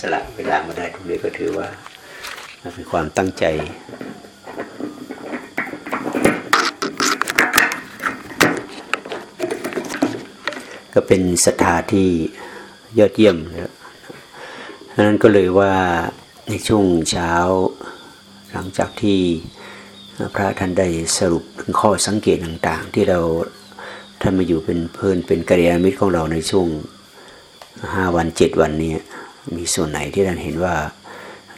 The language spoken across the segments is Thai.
สละเวลามาได้ตรงนี้ก็ถือว่าเป็นความตั้งใจก็เป็นศรัทธาที่ยอดเยี่ยมนะนั้นก็เลยว่าในช่วงเช้า หลังจากที่พระท่านได้สรุปถึงข้อสังเกตต่างๆ ที่เราท่านมาอยู่เป็นเพื่อนเป็นกัลยาณมิตรของเราในช่วง ห้าวันเจ็ดวันนี้มีส่วนไหนที่ท่านเห็นว่า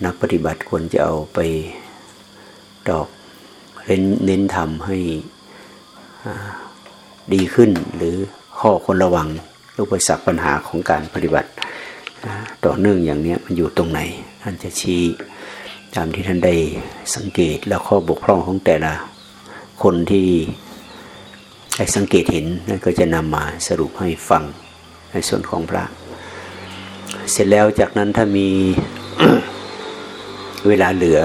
นักปฏิบัติควรจะเอาไปดอกเน้นเน้นทำให้ดีขึ้น หรือข้อคนระวังอุปสรรคปัญหาของการปฏิบัติ ต่อเนื่องอย่างนี้มันอยู่ตรงไหน ท่านจะชี้ตามที่ท่านได้สังเกตแล้วข้อบกพร่องของแต่ละคนที่ได้สังเกตเห็นนั่นก็จะนำมาสรุปให้ฟังในส่วนของพระ เสร็จแล้วจากนั้นถ้ามีเวลาเหลือ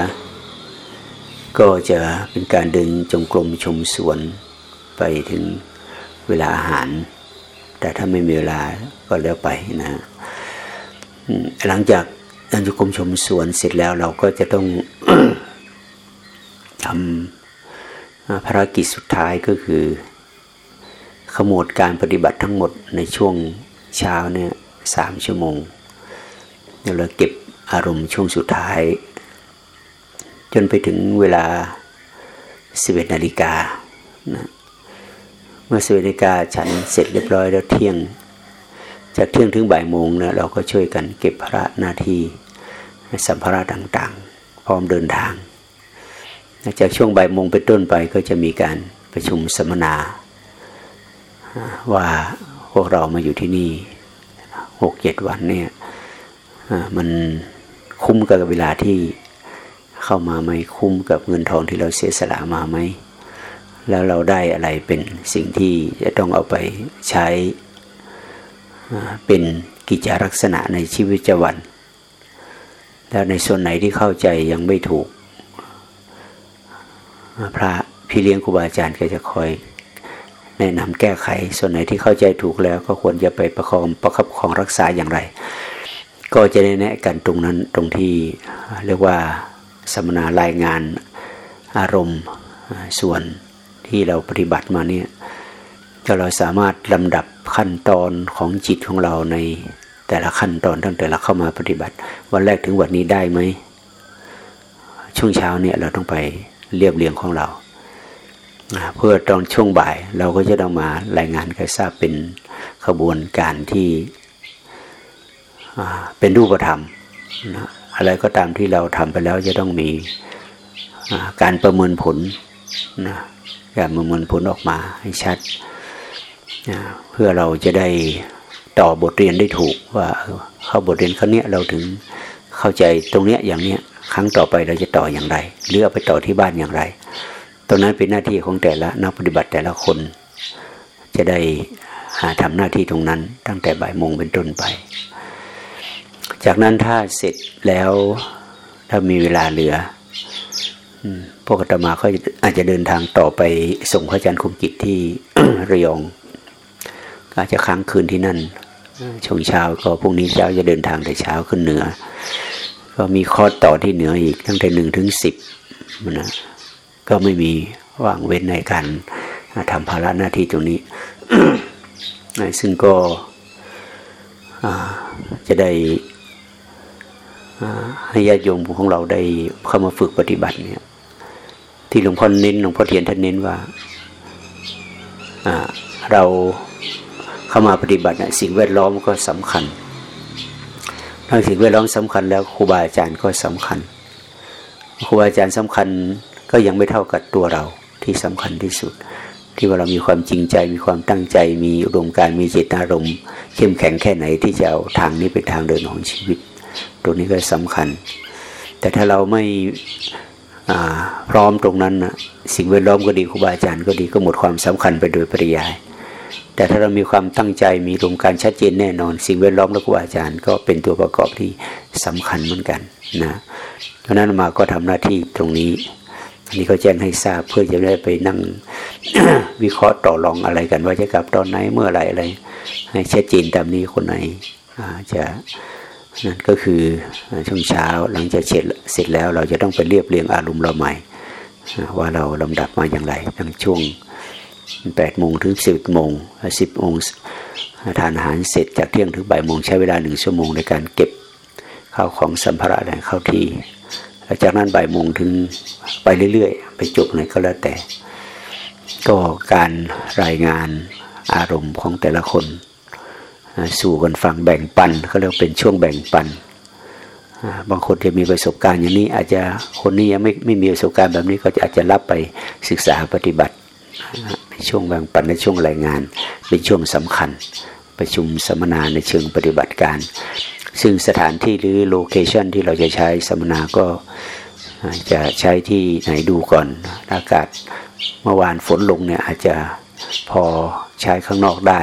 ก็จะเป็นการเดินจงกรมชมสวนไปถึงเวลาอาหาร แต่ถ้าไม่มีเวลาก็แล้วไปนะหลังจากเดินจงกรมชมสวนเสร็จแล้วเราก็จะต้องทำภารกิจสุดท้ายก็คือ ขมวดการปฏิบัติทั้งหมดในช่วงเช้าเนี่ยสามชั่วโมง เราเก็บอารมณ์ช่วงสุดท้าย จนไปถึงเวลาสิบเอ็ดนาฬิกานะเมื่อสิบเอ็ดนาฬิกาฉันเสร็จเรียบร้อยแล้วเที่ยง จากเที่ยงถึงบ่ายโมงนะเราก็ช่วยกันเก็บภาระหน้าที่สัมภาระต่างๆ พร้อมเดินทาง จากช่วงบ่ายโมงเป็นต้นไปก็จะมีการประชุมสัมมนา ว่าพวกเรามาอยู่ที่นี่หกเจ็ดวันเนี่ย มันคุ้มกับเวลาที่เข้ามาไหมคุ้มกับเงินทองที่เราเสียสละมาไหมแล้วเราได้อะไรเป็นสิ่งที่จะต้องเอาไปใช้เป็นกิจลักษณะในชีวิตประจวัน แล้วในส่วนไหนที่เข้าใจยังไม่ถูก พระพี่เลี้ยงครูบาอาจารย์ก็จะคอยแนะนำแก้ไข ส่วนไหนที่เข้าใจถูกแล้วก็ควรจะไปประคองประคับของรักษาอย่างไร ก็จะได้แนะกันตรงนั้นตรงที่เรียกว่าสัมนารายงานอารมณ์ส่วนที่เราปฏิบัติมาเนี่ยถ้าเราสามารถลำดับขั้นตอนของจิตของเราในแต่ละขั้นตอนตั้งแต่เราเข้ามาปฏิบัติ วันแรกถึงวันนี้ได้ไหมช่วงเช้าเนี่ยเราต้องไปเรียบเรียงของเราเพื่อตอนช่วงบ่ายเราก็จะต้องมารายงานให้ทราบเป็นขบวนการที่ เป็นรูปธรรมนะอะไรก็ตามที่เราทำไปแล้วจะต้องมีการประเมินผลนะการประเมินผลออกมาให้ชัดนะเพื่อเราจะได้ต่อบทเรียนได้ถูกว่าเข้าบทเรียนครั้งนี้เราถึงเข้าใจตรงเนี้ยอย่างเนี้ยครั้งต่อไปเราจะต่ออย่างไรหรือเอาไปต่อที่บ้านอย่างไร ตรงนั้นเป็นหน้าที่ของแต่ละนักปฏิบัติแต่ละคน จะได้หาทำหน้าที่ตรงนั้นตั้งแต่บ่ายโมงเป็นต้นไป จากนั้นถ้าเสร็จแล้วถ้ามีเวลาเหลือพวกอาตมาเขาอาจจะเดินทางต่อไปส่งพระอาจารย์คุมกิจที่ระยองอาจจะค้างคืนที่นั่นช่วงเช้าก็พรุ่งนี้เช้าจะเดินทางแต่เช้าขึ้นเหนือ ก็มีคอร์สต่อที่เหนืออีกตั้งแต่หนึ่งถึงสิบนะก็ไม่มีว่างเว้นในการทำภาระหน้าที่ตรงนี้ ซึ่งก็จะได้ ให้ญาติโยมของเราได้เข้ามาฝึกปฏิบัติเนี่ย ที่หลวงพ่อเน้นหลวงพ่อเทียนท่านเน้นว่าเราเข้ามาปฏิบัติสิ่งแวดล้อมก็สำคัญนอกสิ่งแวดล้อมสำคัญแล้วครูบาอาจารย์ก็สำคัญครูบาอาจารย์สำคัญก็ยังไม่เท่ากับตัวเราที่สำคัญที่สุด ที่ว่าเรามีความจริงใจมีความตั้งใจ มีอุดมการมีเจตนารมณ์เข้มแข็งแค่ไหนที่จะเอาทางนี้เป็นทางเดินของชีวิต ตรงนี้ก็สำคัญ แต่ถ้าเราไม่พร้อมตรงนั้นนะสิ่งแวดล้อมก็ดีครูบาอาจารย์ก็ดีก็หมดความสำคัญไปโดยปริยาย แต่ถ้าเรามีความตั้งใจมีรวมการชัดเจนแน่นอน สิ่งแวดล้อมและครูบาอาจารย์ ก็เป็นตัวประกอบที่สำคัญเหมือนกันนะเพราะนั้นมาก็ทำหน้าที่ตรงนี้อันนี้ก็แจ้งให้ทราบเพื่อจะได้ไปนั่งวิเคราะห์ต่อรองอะไรกัน ว่าจะกลับตอนไหนเมื่อไรอะไรให้ชัดเจนตามนี้คนไหนจะ นั่นก็คือช่วงเช้าหลังจากเสร็จเสร็จแล้วเราจะต้องไปเรียบเรียงอารมณ์เราใหม่ ว่าเราลำดับมาอย่างไรตั้งช่วงแปดโมงถึงสิบโมงสิบโมงทานอาหารเสร็จจากเที่ยงถึงบ่ายโมงใช้เวลาหนึ่งชั่วโมงในการเก็บข้าวของสัมภาระอะไรเข้าที่หลังจากนั้นบ่ายโมงถึงไปเรื่อยๆ ไปจบไหนก็แล้วแต่ ก็การรายงานอารมณ์ของแต่ละคน สู่กันฟังแบ่งปันเขาเรียกเป็นช่วงแบ่งปัน บางคนจะมีประสบการณ์อย่างนี้ อาจจะคนนี้ยังไม่ไม่มีประสบการณ์แบบนี้ก็อาจจะรับไปศึกษาปฏิบัติในช่วงแบ่งปันในช่วงรายงาน เป็นช่วงสำคัญ ประชุมสัมมนาในเชิงปฏิบัติการ ซึ่งสถานที่หรือ location ที่เราจะใช้สัมมนาก็จะใช้ที่ไหนดูก่อนอากาศเมื่อวานฝนลงเนี่ยอาจจะพอใช้ข้างนอกได้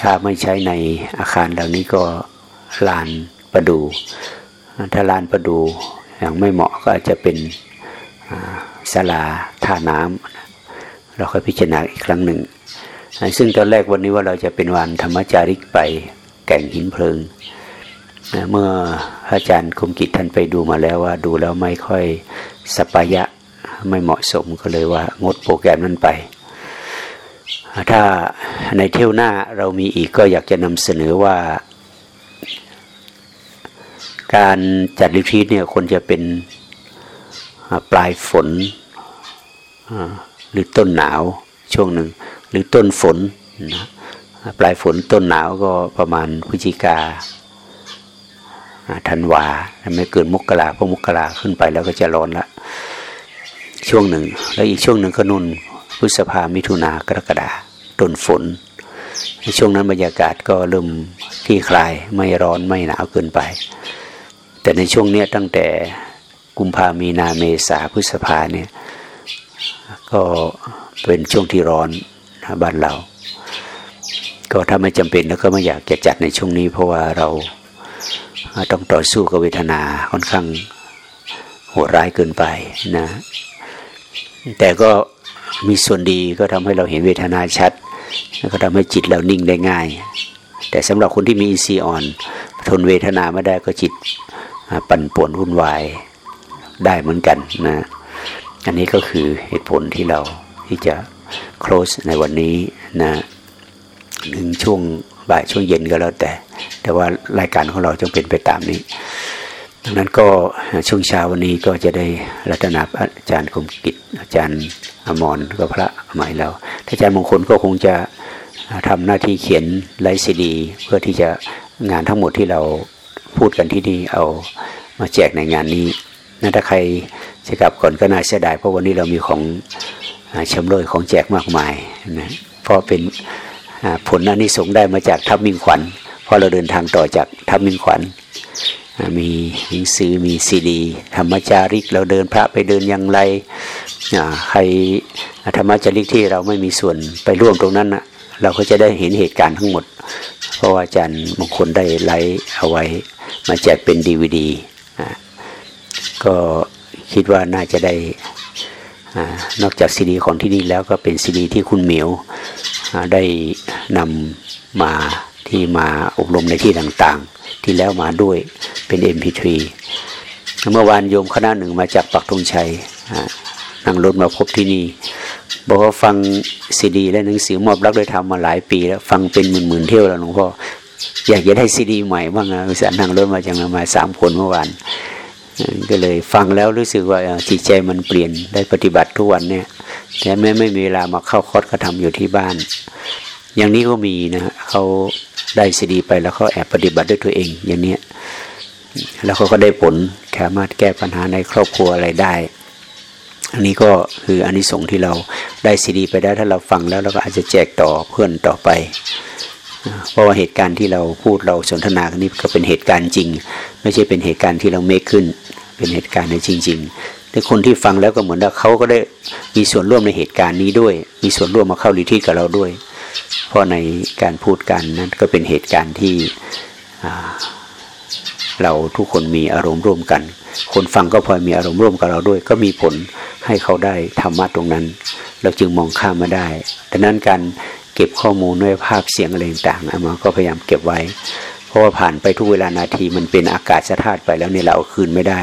ถ้าไม่ใช้ในอาคารเหล่านี้ก็ลานประดู่ ถ้าลานประดู่ยังไม่เหมาะก็อาจจะเป็นศาลาท่าน้ำำเราค่อยพิจารณาอีกครั้งหนึ่ง ซึ่งตอนแรกวันนี้ว่าเราจะเป็นวันธรรมจาริกไปแก่งหินเพลิง เมื่ออาจารย์คมกิจท่านไปดูมาแล้วว่าดูแล้วไม่ค่อยสปายะไม่เหมาะสมก็เลยว่างดโปรแกรมนั้นไป ถ้าในเที่ยวหน้าเรามีอีกก็อยากจะนำเสนอว่า การจัดลิทีเนี่ยคนจะเป็นปลายฝนหรือต้นหนาวช่วงหนึ่ง หรือต้นฝนนะปลายฝนต้นหนาวก็ประมาณพฤศจิกาธันวาไม่เกินมกราเพราะมกราขึ้นไปแล้วก็จะร้อนละช่วงหนึ่ง แล้วอีกช่วงหนึ่งก็นุ่น พฤษภามิถุนากรกฎาต้นฝนในช่วงนั้นบรรยากาศก็เริ่มที่คลายไม่ร้อนไม่หนาวเกินไป แต่ในช่วงนี้ตั้งแต่กุมภามีนาเมษาพฤษภาเนี่ยก็เป็นช่วงที่ร้อนบ้านเรา ก็ถ้าไม่จำเป็นแล้วก็ไม่อยากจะจัดในช่วงนี้ เพราะว่าเราต้องต่อสู้กับเวทนาค่อนข้างโหดร้ายเกินไปนะ แต่ก็ มีส่วนดีก็ทำให้เราเห็นเวทนาชัด แล้วก็ทำให้จิตเรานิ่งได้ง่าย แต่สำหรับคนที่มีอินทรีย์อ่อน ทนเวทนาไม่ได้ก็จิตปั่นป่วนวุ่นวายได้เหมือนกันนะ อันนี้ก็คือเหตุผลที่เราที่จะ close ในวันนี้นะถึงช่วงบ่ายช่วงเย็นก็แล้วแต่ แต่ว่ารายการของเราจงเป็นไปตามนี้ นั้นก็ช่วงเช้าวันนี้ก็จะได้รัตนาอาจารย์คมกิจอาจารย์อมรก็พระใหม่แล้วอาจารย์มงคลก็คงจะทำหน้าที่เขียนไลฟ์ซีดี เพื่อที่จะงานทั้งหมดที่เราพูดกันที่นี่เอามาแจกในงานนี้นั่นถ้าใครจะกลับก่อนก็น่าเสียดายเพราะวันนี้เรามีของชำร่อยของแจกมากมายนะเพราะเป็นผลนั้นนี่สงได้มาจากทับมิงขวัญเพอเราเดินทางต่อจากทับมิงขวัญ มีหนังสือมีซีดีธรรมจาริกเราเดินพระไปเดินอย่างไรใครธรรมจาริกที่เราไม่มีส่วนไปร่วมตรงนั้นนะเราก็จะได้เห็นเหตุการณ์ทั้งหมด เพราะว่าอาจารย์บางคนได้ไลฟ์เอาไว้ มาแจกเป็นดีวดีก็คิดว่าน่าจะได้นอกจากซีดีของที่นี่แล้วก็เป็นซีดีที่คุณเหมียวได้นำมาที่มาอบรมในที่ต่างๆ ที่แล้วมาด้วยเป็น MP3 เมื่อวานโยมคณะหนึ่งมาจากปักธงชัยนั่งรถมาพบที่นี่ บอกว่าฟังซีดี และหนังสือมอบรักโดยธรรมมาหลายปีแล้วฟังเป็นหมื่นๆเที่ยวแล้วหลวงพ่ออยากจะได้ซีดีใหม่บ้างนะสาห์นั่งรถมาจากมาสามคนเมื่อวานก็เลยฟังแล้วรู้สึกว่าจิตใจมันเปลี่ยนได้ปฏิบัติทุกวันเนี่ยแต่แม้ไม่มีเวลามาเข้าคอร์สก็ทำอยู่ที่บ้าน อย่างนี้ก็มีนะเขา ได้ซีดีไปแล้วเขาแอบปฏิบัติด้วยตัวเอง อย่างเนี้ยแล้วเขาก็ได้ผลสามารถแก้ปัญหาในครอบครัวอะไรได้ อันนี้ก็คืออันนี้สงที่เราได้ซีดี ไปได้ถ้าเราฟังแล้วเราก็อาจจะแจกต่อเพื่อนต่อไป เพราะว่าเหตุการณ์ที่เราพูดเราสนทนากันนี้ก็เป็นเหตุการณ์จริง ไม่ใช่เป็นเหตุการณ์ที่เราเมคขึ้น เป็นเหตุการณ์ในจริง ๆ แต่คนที่ฟังแล้วก็เหมือนว่าเขาก็ได้มีส่วนร่วมในเหตุการณ์นี้ด้วย มีส่วนร่วมมาเข้าลิทีกับเราด้วย เพราะในการพูดกันนั้นก็เป็นเหตุการณ์ที่เราทุกคนมีอารมณ์ร่วมกัน คนฟังก็พลอยมีอารมณ์ร่วมกับเราด้วย ก็มีผลให้เขาได้ธรรมะตรงนั้น เราจึงมองข้ามมาได้ดังนั้นการเก็บข้อมูลด้วยภาพเสียงอะไรต่างๆมาก็พยายามเก็บไว้ เพราะว่าผ่านไปทุกเวลานาทีมันเป็นอากาศธาตุไปแล้วเนี่ยเราเอาคืนไม่ได้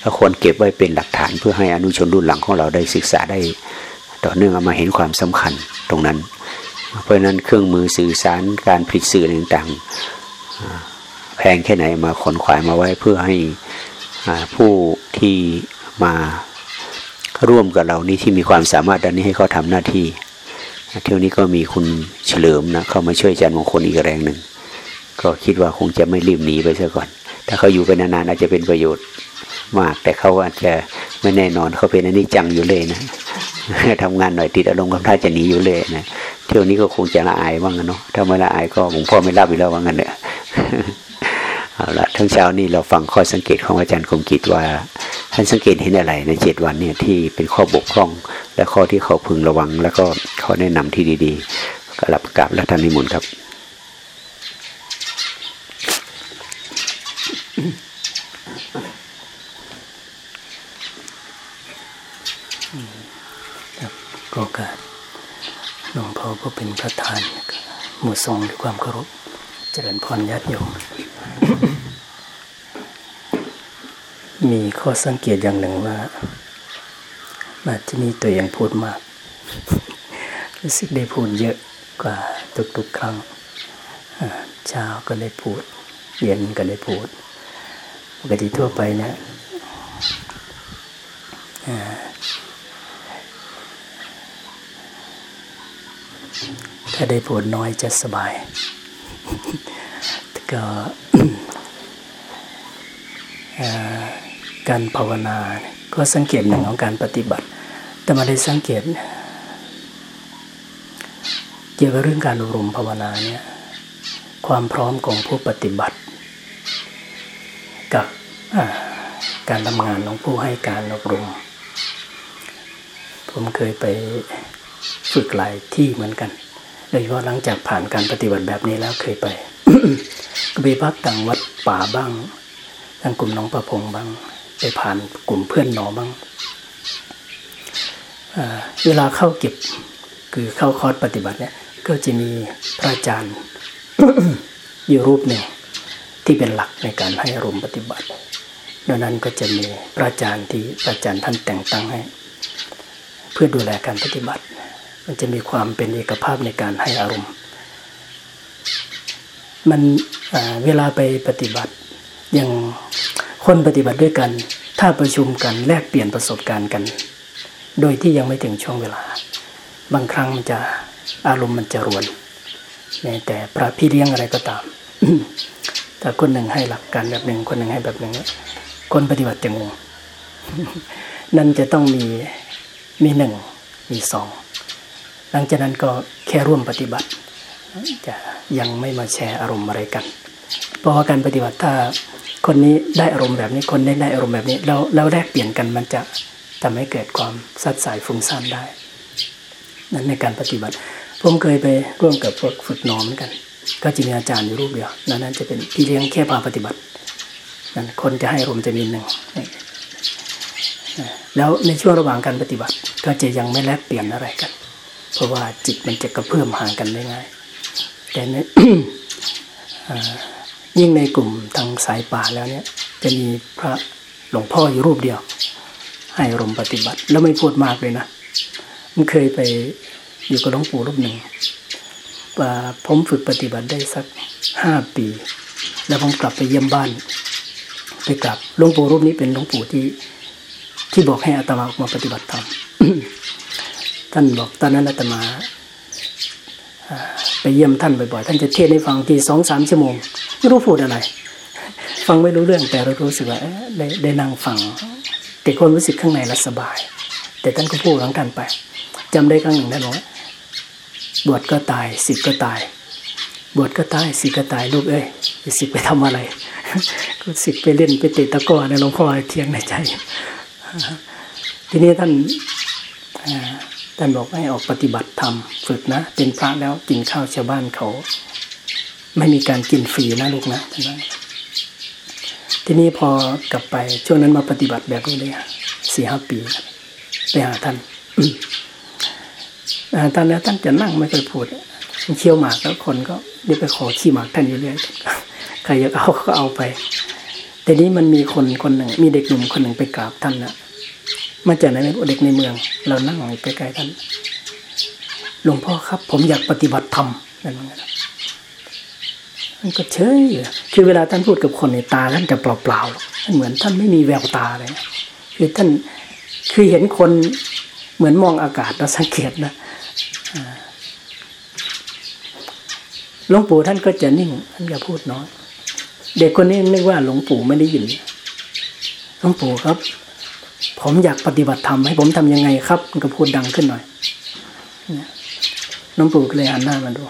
เราควรเก็บไว้เป็นหลักฐานเพื่อให้อนุชนรุ่นหลังของเราได้ศึกษาได้ ต่อเนื่องเอามาเห็นความสำคัญตรงนั้น เพราะนั้นเครื่องมือสื่อสารการผลิตสื่อต่างๆแพงแค่ไหนมาขนขวายมาไว้เพื่อให้ผู้ที่มาร่วมกับเรานี่ที่มีความสามารถด้านนี้ให้เขาทำหน้าที่เที่ยวนี้ก็มีคุณเฉลิมนะเข้ามาช่วยอาจารย์มงคลอีกแรงหนึ่งก็คิดว่าคงจะไม่รีบหนีไปซะก่อน ถ้าเขาอยู่ไปนานๆอาจจะเป็นประโยชน์มาก แต่เขาอาจจะไม่แน่นอนเขาเป็นอนิจจังอยู่เลยนะ ทำงานหน่อยติดอารมณ์กับท่าจะหนีอยู่เลยนะเที่ยวนี้ก็คงจะละอายว่างกันเนาะถ้าไม่ละอายก็หลวงพ่อไม่รับอีกแล้วว่างั้นเนี่ยเอาละทั้งเช้านี้เราฟังข้อสังเกตของอาจารย์คมกิจว่าท่านสังเกตเห็นอะไรในเจ็ดวันเนี่ยที่เป็นข้อบกพร่อง และข้อที่เขาพึงระวัง แล้วก็ข้อแนะนำที่ดีๆกลับกลับและท่านนิมนต์ครับก็กาสหลวงพ่อก็ เป็นประธานหมู่ทรงด้วยความเคารพเจริญพรญาติโยม มีข้อสังเกตอย่างหนึ่งว่ามาที่นี่ตัวเองพูดมาก รู้สึกได้พูดเยอะกว่าทุกๆครั้งเช้าก็ได้พูด เย็นก็ได้พูดปกติทั่วไปเนี่ย ถ้าได้พูดน้อยจะสบาย ก็การภาวนา ก็สังเกตหนึ่งของการปฏิบัติ แต่มาได้สังเกต เกี่ยวกับเรื่องการอบรมภาวนาเนี่ยความพร้อมของผู้ปฏิบัติ กับการทำงานของผู้ให้การอบรม ผมเคยไปฝึกหลายที่เหมือนกัน โดยเฉพาะหลังจากผ่านการปฏิบัติแบบนี้แล้วเคยไปก็ไปพักต่างวัดป่าบ้างทางกลุ่มน้องประพงบ้าง ไปผ่านกลุ่มเพื่อนหนอบ้างเวลาเข้าเก็บคือเข้าคอร์สปฏิบัติเนี่ย ก็จะมีพระอาจารย์อยู่รูปหนึ่งที่เป็นหลักในการให้อารมณ์ปฏิบัติดังนั้นก็จะมีพระอาจารย์ที่พระอาจารย์ท่านแต่งตั้งให้ เพื่อดูแลการปฏิบัติ มันจะมีความเป็นเอกภาพในการให้อารมณ์ มันเวลาไปปฏิบัติอย่างคนปฏิบัติด้วยกัน ถ้าประชุมกันแลกเปลี่ยนประสบการณ์กัน โดยที่ยังไม่ถึงช่วงเวลา บางครั้งมันจะอารมณ์มันจะรวนแต่พระพี่เลี้ยงอะไรก็ตามแต่คนหนึ่งให้หลักการแบบหนึ่งคนหนึ่งให้แบบหนึ่งคนปฏิบัติจะงงนั่นจะต้องมีมีหนึ่งมีสอง หลังจากนั้นก็แค่ร่วมปฏิบัติ จะยังไม่มาแชร์อารมณ์อะไรกัน เพราะว่าการปฏิบัติถ้าคนนี้ได้อารมณ์แบบนี้คนนี้ได้อารมณ์แบบนี้แล้วแล้วแลกเปลี่ยนกันมันจะทำให้เกิดความสัดสายฟุ้งซ่านได้ นั้นในการปฏิบัติ ผมเคยไปร่วมกับพวกฝึกนอมเหมือนกัน ก็จะมีอาจารย์อยู่รูปเดียวนั้นจะเป็นพี่เลี้ยงแค่พาปฏิบัตินั้นคนจะให้อารมณ์จะมีหนึ่งแล้วในช่วงระหว่างการปฏิบัติก็จะยังไม่แลกเปลี่ยนอะไรกัน เพราะว่าจิตมันจะกระเพื่อมห่างกันได้ง่าย แต่ในยิ่งในกลุ่มทางสายป่าแล้วเนี่ย จะมีพระหลวงพ่ออยู่รูปเดียว ให้รมปฏิบัติ แล้วไม่พูดมากเลยนะมันเคยไปอยู่กับหลวงปู่รูปหนึ่งผมฝึกปฏิบัติได้สักห้าปี แล้วผมกลับไปเยี่ยมบ้าน ไปกลับหลวงปู่รูปนี้เป็นหลวงปู่ที่ที่บอกให้อาตมาออกมาปฏิบัติธรรม ท่านบอกตอนนั้นอาตมาไปเยี่ยมท่านบ่อยๆ ท่านจะเทศให้ฟังทีสองสามชั่วโมง ไม่รู้พูดอะไร ฟังไม่รู้เรื่องแต่เรารู้สึกว่าได้ได้นั่งฟัง แต่คนรู้สึกข้างในละสบาย แต่ท่านก็พูดของท่านไปจำได้ครั้งหนึ่งท่านบอกบวชก็ตายสิบก็ตาย บวชก็ตายสิก็ตายลูกเอ้ยสิไปทำอะไร ก็สิไปเล่นไปเตะตะก้อในหลวงพ่อเทียงในใจ ทีนี้ท่าน ท่านบอกให้ออกปฏิบัติธรรมฝึกนะ เป็นพระแล้วกินข้าวชาวบ้านเขา ไม่มีการกินฟรีนะลูกนะท่านนะทีนี้พอกลับไปช่วงนั้นมาปฏิบัติแบบนี้เลยสี่ห้าปีไปหาท่านท่านแล้วท่านจะนั่งไม่เคยพูดเคี้ยวหมากแล้วคนก็เดี๋ยวไปขอขี้หมากท่านอยู่เรื่อยใครอยากเอาก็เอาไป แต่นี้มันมีคนคนหนึ่ง มีเด็กหนุ่มคนหนึ่งไปกราบท่านนะ มาจากไหนเด็กในเมือง เรานั่งใกล้ๆท่านหลวงพ่อครับ ผมอยากปฏิบัติธรรมนั่นเองมันก็เฉยคือเวลาท่านพูดกับคนในตาท่านจะเปล่าๆท่านเหมือนท่านไม่มีแววตาเลยคือท่านคือเห็นคนเหมือนมองอากาศเราสังเกตนะหลวงปู่ท่านก็จะนิ่งท่านจะพูดน้อย เด็กคนนี้นึกว่าหลวงปู่ไม่ได้ยินหลวงปู่ครับ ผมอยากปฏิบัติธรรมให้ผมทำยังไงครับมันก็พูดดังขึ้นหน่อยหลวงปู่เลยหันหน้ามาดู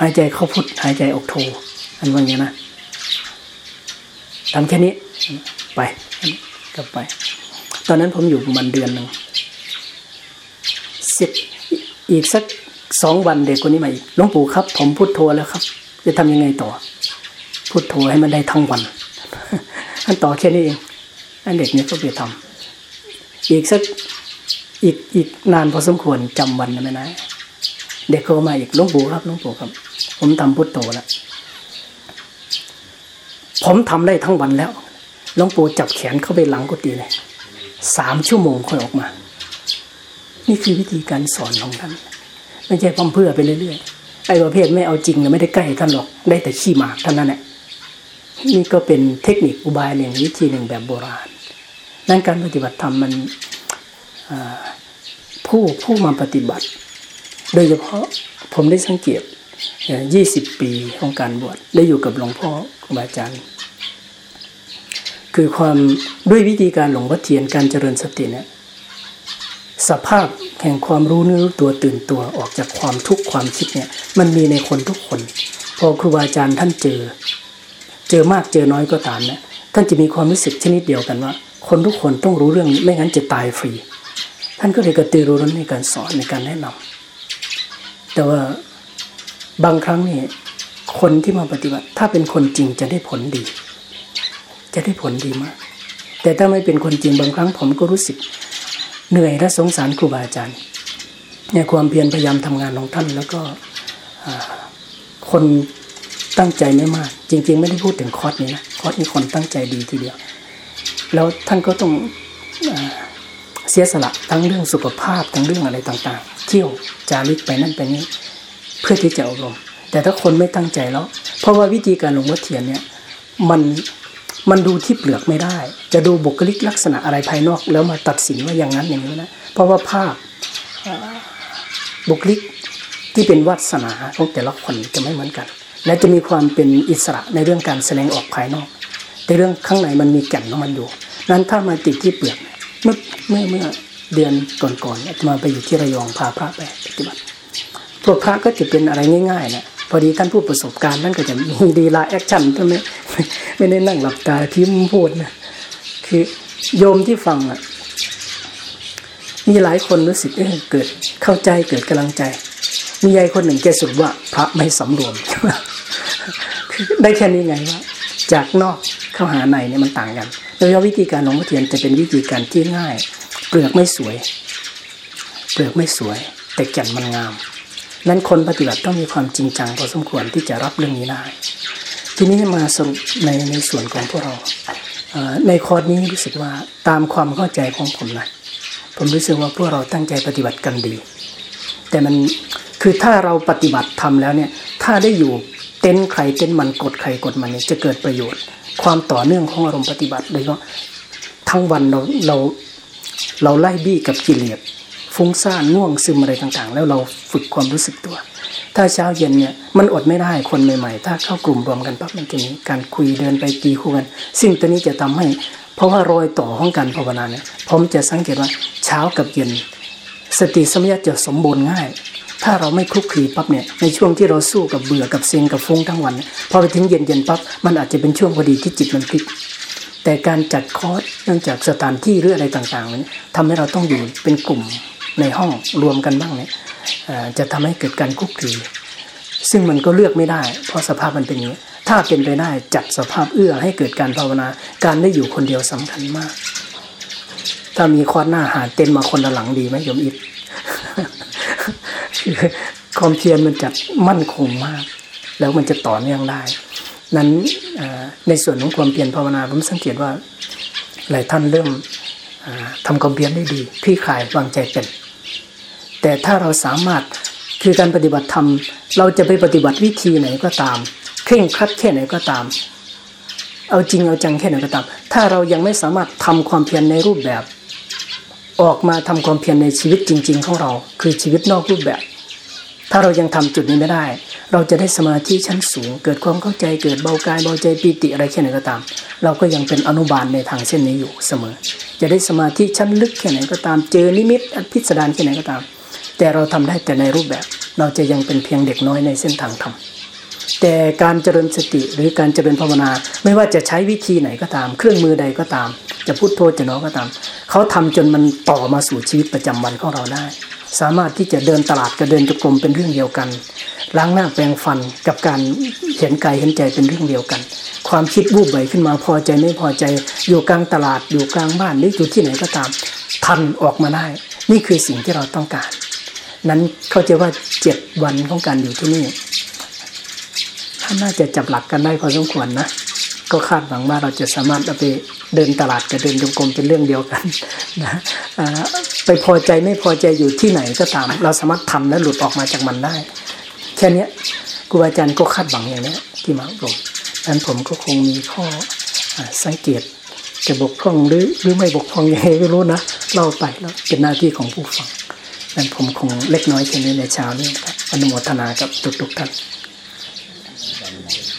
หายใจเข้าพุทหายใจออกโทอันว่างี้นะทำแค่นี้ไปกลับไป ตอนนั้นผมอยู่ประมาณเดือนหนึ่งเสร็จอีกสักสองวันเด็กคนนี้มาอีกหลวงปู่ครับ ผมพูดโทแล้วครับ จะทำยังไงต่อ พูดโทให้มันได้ทั้งวัน อันต่อแค่นี้เองอันเด็กนี้ก็ไปทำอีกสักอีกอีกนานพอสมควรจำวันนะไม่นะเด็กเขามาอีกลวงปู่ครับลวงปู่ครับ ผมทำพุทโธแล้วผมทำได้ทั้งวันแล้วลวงปู่จับแขนเข้าไปหลังกุฏิเลยสามชั่วโมงค่อยออกมา นี่คือวิธีการสอนของท่านไม่ใช่พัมเพื่อไปเรื่อยๆไอ้ประเภทไม่เอาจริงไม่ได้ใกล้ท่านหรอกได้แต่ขี้หมากท่านนั้นแหละ นี่ก็เป็นเทคนิคอุบายหนึ่งวิธีหนึ่งแบบโบราณ นั้นการปฏิบัติธรรมมันผู้ผู้มาปฏิบัติ โดยเฉพาะผมได้สังเกตยี่สิบปีของการบวชได้อยู่กับหลวงพ่อครูบาอาจารย์ คือความด้วยวิธีการหลงวัดเทียนการเจริญสติเนี่ยสภาพแห่งความรู้เนื้อตัวตื่นตัวออกจากความทุกข์ความคิดเนี่ยมันมีในคนทุกคน พอครูบาอาจารย์ท่านเจอ เจอมากเจอน้อยก็ตามเนี่ยท่านจะมีความรู้สึกชนิดเดียวกันว่า คนทุกคนต้องรู้เรื่องนี้ไม่งั้นจะตายฟรี ท่านก็เลยกระตือรือร้นในการสอนในการแนะนำแต่ว่าบางครั้งนี่คนที่มาปฏิบัติ ถ้าเป็นคนจริงจะได้ผลดี จะได้ผลดีมาก แต่ถ้าไม่เป็นคนจริงบางครั้งผมก็รู้สึกเหนื่อยและสงสารครูบาอาจารย์ในความเพียรพยายามทำงานของท่านแล้วก็คน ตั้งใจไม่มาก จริง ๆ ไม่ได้พูดถึงคอร์สนี้นะคอร์สนี้คนตั้งใจดีทีเดียว แล้วท่านก็ต้องเสียสละทั้งเรื่องสุขภาพทั้งเรื่องอะไรต่างๆ เที่ยวจาริกไปนั่นไปนี้เพื่อที่จะอบรม แต่ถ้าคนไม่ตั้งใจแล้ว เพราะว่าวิธีการหลวงพ่อเทียนเนี่ยมันมันดูที่เปลือกไม่ได้ จะดูบุคลิกลักษณะอะไรภายนอก แล้วมาตัดสินว่าอย่างนั้นอย่างนี้นะเพราะว่าภาพบุคลิกที่เป็นวัสนาของแต่ละคนจะไม่เหมือนกัน และจะมีความเป็นอิสระในเรื่องการแสดงออกภายนอก แต่เรื่องข้างในมันมีแก่นของมันอยู่นั้นถ้ามาติดที่เปลือกเมื่อเมื่อเมื่อเดือนก่อนๆมาไปอยู่ที่ระยองพาพระไปปฏิบัติพวกพระก็จะเป็นอะไรง่ายๆนะพอดีท่านผู้ประสบการณ์นั่นก็จะมีลีลา action ใช่ไหมไม่ได้นั่งหลับตาพึมพำพูดนะคือโยมที่ฟังอะมีหลายคนรู้สึกเออเกิดเข้าใจเกิดกำลังใจ มียายคนหนึ่งแกสรุปว่าพระไม่สำรวม คือได้แค่นี้ไงว่าจากนอกเข้าหาในเนี่ยมันต่างกัน โดยเฉพาะวิธีการหลวงพ่อเทียนจะเป็นวิธีการที่ง่าย เปลือกไม่สวย เปลือกไม่สวย แต่แก่นมันงามนั้นคนปฏิบัติต้องมีความจริงจังพอสมควรที่จะรับเรื่องนี้ได้ ทีนี้มาสรุปในในส่วนของพวกเรา ในคอร์สนี้รู้สึกว่าตามความเข้าใจของผมนะ ผมรู้สึกว่าพวกเราตั้งใจปฏิบัติกันดี แต่มันคือถ้าเราปฏิบัติทำแล้วเนี่ย ถ้าได้อยู่ เต้นใครเต้นมันกดใครกดมันเนี่ยจะเกิดประโยชน์ ความต่อเนื่องของอารมณ์ปฏิบัติโดยเฉพาะทั้งวันเราเราเราไล่บี้กับกิเลสฟุ้งซ่านง่วงซึมอะไรต่างๆ แล้วเราฝึกความรู้สึกตัว ถ้าเช้าเย็นเนี่ยมันอดไม่ได้คนใหม่ๆ ถ้าเข้ากลุ่มรวมกันปั๊บมันจะมีการคุยเดินไปตีคู่กันซึ่งตัวนี้จะทำให้ เพราะว่ารอยต่อของการภาวนาเนี่ยผมจะสังเกตว่าเช้ากับเย็น สติสมัยจะสมบูรณ์ง่าย ถ้าเราไม่คลุกคลีปั๊บเนี่ยในช่วงที่เราสู้กับเบื่อกับเซ็งกับฟุ้งทั้งวันพอไปถึงเย็นเย็นปั๊บมันอาจจะเป็นช่วงพอดีที่จิตมันพลิก แต่การจัดคอร์สเนื่องจากสถานที่หรืออะไรต่างๆนี้ทำให้เราต้องอยู่เป็นกลุ่มในห้องรวมกันบ้างเนี่ยจะทำให้เกิดการคุกคีซึ่งมันก็เลือกไม่ได้ เพราะสภาพมันเป็นอย่างนี้ ถ้าเป็นไปได้จัดสภาพเอื้อให้เกิดการภาวนา การได้อยู่คนเดียวสำคัญมาก ถ้ามีควอดหน้าหาเต็นมาคนละหลังดีไหมโยมอิด ความเพียรมันจัดมั่นคงมาก แล้วมันจะต่อเนื่องได้ นั้นในส่วนของความเพียรภาวนาผมสังเกตว่าหลายท่านเริ่มทำความเพียรได้ดีคลี่คลาย วางใจเป็น แต่ถ้าเราสามารถคือการปฏิบัติธรรม เราจะไปปฏิบัติวิธีไหนก็ตาม เคร่งครัดแค่ไหนก็ตาม เอาจริงเอาจังแค่ไหนก็ตาม ถ้าเรายังไม่สามารถทำความเพียรในรูปแบบ ออกมาทำความเพียรในชีวิตจริง ๆ ของเรา คือชีวิตนอกรูปแบบ ถ้าเรายังทำจุดนี้ไม่ได้ เราจะได้สมาธิชั้นสูง เกิดความเข้าใจเกิดเบากายเบาใจปีติอะไรแค่ไหนก็ตาม เราก็ยังเป็นอนุบาลในทางเส้นนี้อยู่เสมอ จะได้สมาธิชั้นลึกแค่ไหนก็ตาม เจอนิมิตพิสดารแค่ไหนก็ตาม แต่เราทำได้แต่ในรูปแบบ เราจะยังเป็นเพียงเด็กน้อยในเส้นทางธรรม แต่การเจริญสติหรือการเจริญภาวนา ไม่ว่าจะใช้วิธีไหนก็ตาม เครื่องมือใดก็ตาม จะพูดโทษจะน้อก็ตาม เขาทำจนมันต่อมาสู่ชีวิตประจำวันของเราได้ สามารถที่จะเดินตลาดกับเดินจุกรมเป็นเรื่องเดียวกัน ล้างหน้าแปรงฟันกับการเห็นกายเห็นใจเป็นเรื่องเดียวกัน ความคิดวูบใบขึ้นมาพอใจไม่พอใจ อยู่กลางตลาดอยู่กลางบ้านหรืออยู่ที่ไหนก็ตาม ทันออกมาได้ นี่คือสิ่งที่เราต้องการ นั้นเขาจะว่าเจ็ดวันของการอยู่ที่นี่ น่าจะจับหลักกันได้พอสมควรนะ ก็คาดหวังว่าเราจะสามารถเอาไปเดินตลาดกับเดินจงกรมเป็นเรื่องเดียวกันนะไปพอใจไม่พอใจอยู่ที่ไหนก็ตาม เราสามารถทำและหลุดออกมาจากมันได้ แค่นี้ครูอาจารย์ก็คาดหวังอย่างนี้ที่มาอบรมนั้นผมก็คงมีข้อสังเกตจะบกพร่องหรือหรือไม่บกพร่องยังไงไม่รู้นะเล่าไปแล้วเป็นหน้าที่ของผู้ฟังนั้นผมคงเล็กน้อยแค่นี้ในเช้านี้ครับอนุโมทนากับทุกๆท่าน tonight.